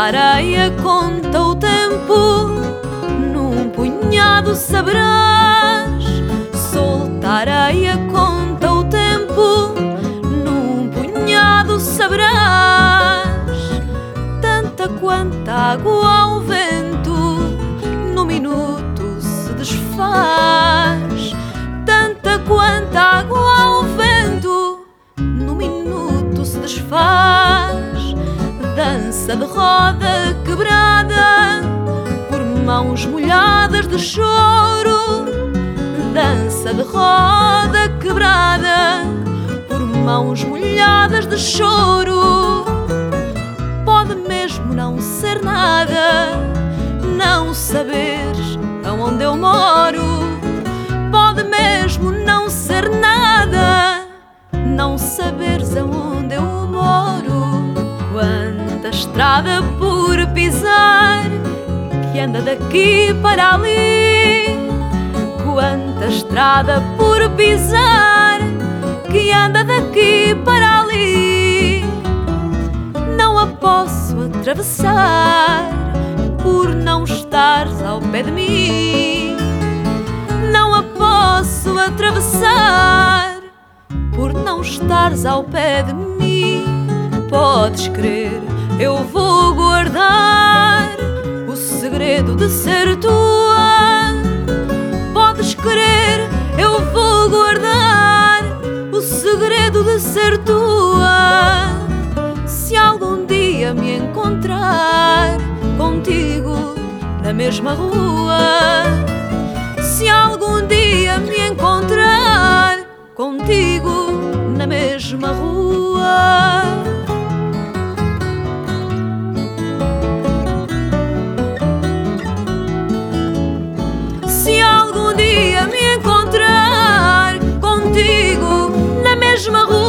areia conta o tempo, num punhado saberás. Dança de roda quebrada por mãos molhadas de choro. Dança de roda quebrada por mãos molhadas de choro. Quanta estrada por pisar que anda daqui para ali. Quanta estrada por pisar que anda daqui para ali. Não a posso atravessar por não estares ao pé de mim. Não a posso atravessar por não estares ao pé de mim. Podes crer, eu vou guardar o segredo de ser tua. Podes crer, eu vou guardar o segredo de ser tua. Se algum dia me encontrar contigo na mesma rua, se algum dia me encontrar contigo na mesma rua je me roule.